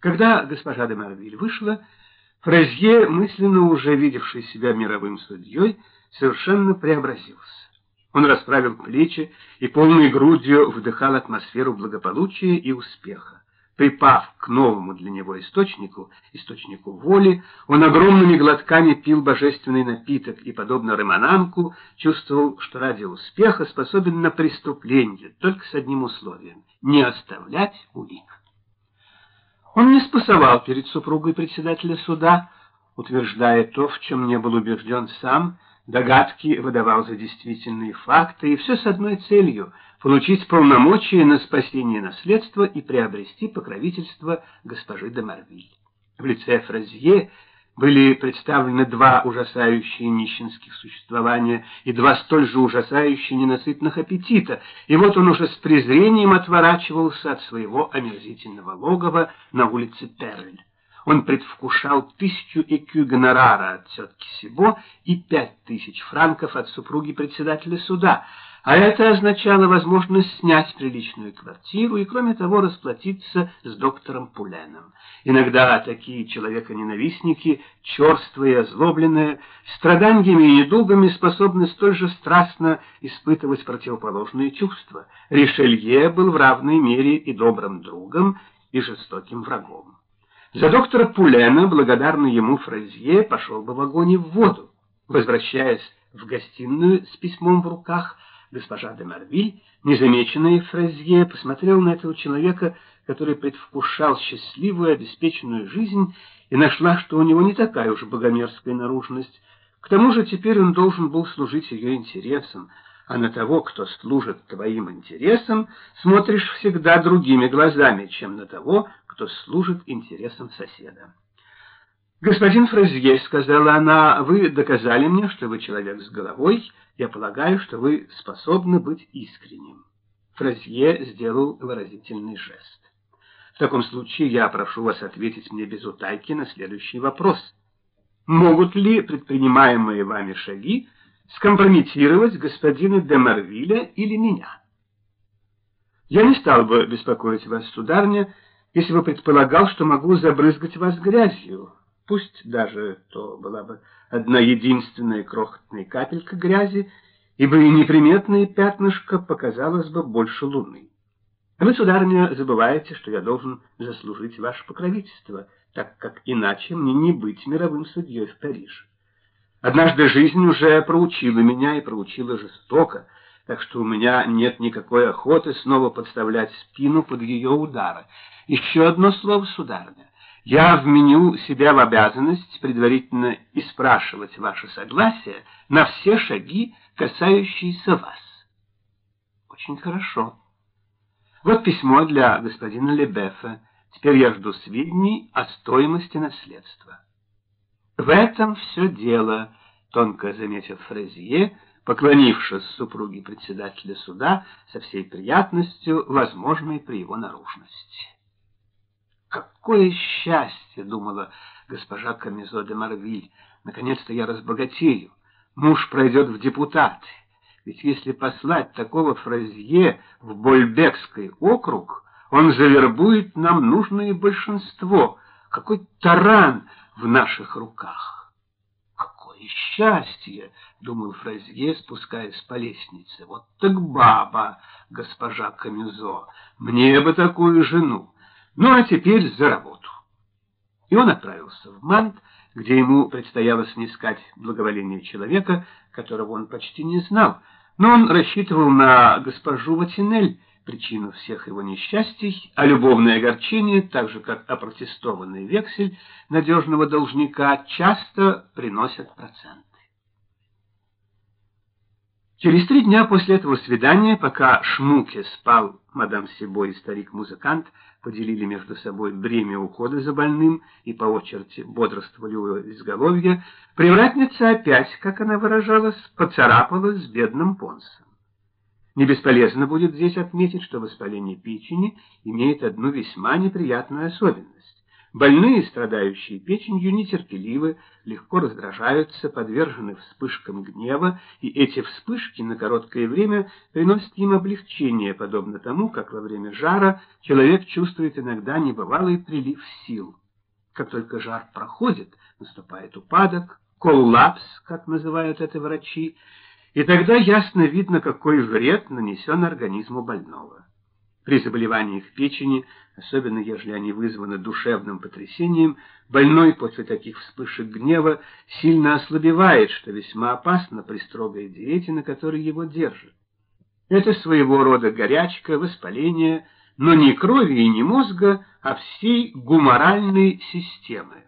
Когда госпожа де Марвиль вышла, Фразье, мысленно уже видевший себя мировым судьей, совершенно преобразился. Он расправил плечи и полной грудью вдыхал атмосферу благополучия и успеха. Припав к новому для него источнику, источнику воли, он огромными глотками пил божественный напиток и, подобно Ремананку, чувствовал, что ради успеха способен на преступление, только с одним условием — не оставлять улик. Он не спасовал перед супругой председателя суда, утверждая то, в чем не был убежден сам, догадки выдавал за действительные факты, и все с одной целью — получить полномочия на спасение наследства и приобрести покровительство госпожи де Марвиль. В лице Фразье были представлены два ужасающие нищенских существования и два столь же ужасающие ненасытных аппетита, и вот он уже с презрением отворачивался от своего омерзительного логова на улице Перль. Он предвкушал тысячу экю гонорара от тетки Сибо и пять тысяч франков от супруги председателя суда — а это означало возможность снять приличную квартиру и, кроме того, расплатиться с доктором Пуленом. Иногда такие человеконенавистники, черствые и озлобленные, страданиями и недугами способны столь же страстно испытывать противоположные чувства. Ришелье был в равной мере и добрым другом, и жестоким врагом. За доктора Пулена, благодарный ему Фразье, пошел бы в огонь и в воду. Возвращаясь в гостиную с письмом в руках, Госпожа де Марвиль, незамеченная Фразье, посмотрел на этого человека, который предвкушал счастливую, обеспеченную жизнь, и нашла, что у него не такая уж богомерзкая наружность. К тому же теперь он должен был служить ее интересам, а на того, кто служит твоим интересам, смотришь всегда другими глазами, чем на того, кто служит интересам соседа. «Господин Фразье», — сказала она, — «вы доказали мне, что вы человек с головой, я полагаю, что вы способны быть искренним. Фразье сделал выразительный жест. В таком случае я прошу вас ответить мне без утайки на следующий вопрос. Могут ли предпринимаемые вами шаги скомпрометировать господина де Марвиля или меня? Я не стал бы беспокоить вас, сударня, если бы предполагал, что могу забрызгать вас грязью, Пусть даже то была бы одна единственная крохотная капелька грязи, ибо и неприметное пятнышко показалось бы больше луны. Вы, сударыня, забываете, что я должен заслужить ваше покровительство, так как иначе мне не быть мировым судьей в Париже. Однажды жизнь уже проучила меня и проучила жестоко, так что у меня нет никакой охоты снова подставлять спину под ее удары. Еще одно слово, сударыня. Я вменю себя в обязанность предварительно и спрашивать ваше согласие на все шаги, касающиеся вас. Очень хорошо. Вот письмо для господина Лебефа. Теперь я жду сведений о стоимости наследства. В этом все дело, тонко заметил Фрезье, поклонившись супруге председателя суда со всей приятностью, возможной при его наружности. Какое счастье, думала госпожа Камизо де Марвиль. Наконец-то я разбогатею. Муж пройдет в депутаты. Ведь если послать такого фразье в Больбекский округ, он завербует нам нужное большинство. Какой таран в наших руках! Какое счастье, думал Фразье, спускаясь по лестнице. Вот так баба, госпожа Камизо, мне бы такую жену. Ну а теперь за работу. И он отправился в Мант, где ему предстояло снискать благоволение человека, которого он почти не знал, но он рассчитывал на госпожу Ватинель, причину всех его несчастий, а любовное огорчение, так же как опротестованный вексель надежного должника, часто приносят процент. Через три дня после этого свидания, пока Шмуке спал, мадам Сибо и старик-музыкант поделили между собой бремя ухода за больным и по очереди бодрствовали у изголовья, привратница опять, как она выражалась, поцарапалась с бедным понсом. Не бесполезно будет здесь отметить, что воспаление печени имеет одну весьма неприятную особенность. Больные, страдающие печенью, нетерпеливы, легко раздражаются, подвержены вспышкам гнева, и эти вспышки на короткое время приносят им облегчение, подобно тому, как во время жара человек чувствует иногда небывалый прилив сил. Как только жар проходит, наступает упадок, коллапс, как называют это врачи, и тогда ясно видно, какой вред нанесен организму больного. При заболеваниях печени, особенно если они вызваны душевным потрясением, больной после таких вспышек гнева сильно ослабевает, что весьма опасно при строгой диете, на которой его держат. Это своего рода горячка, воспаление, но не крови и не мозга, а всей гуморальной системы.